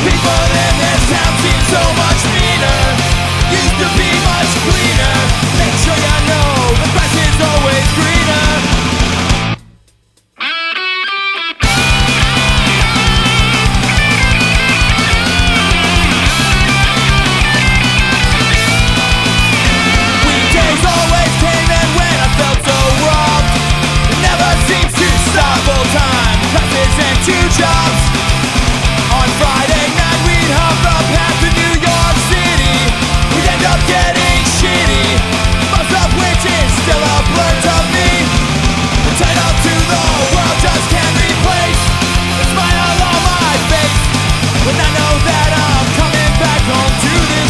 People in this town seem so much meaner Used to be much cleaner Make sure you know the grass is always greener Weekdays always came and I felt so It never seems to stop time. And two jobs. do this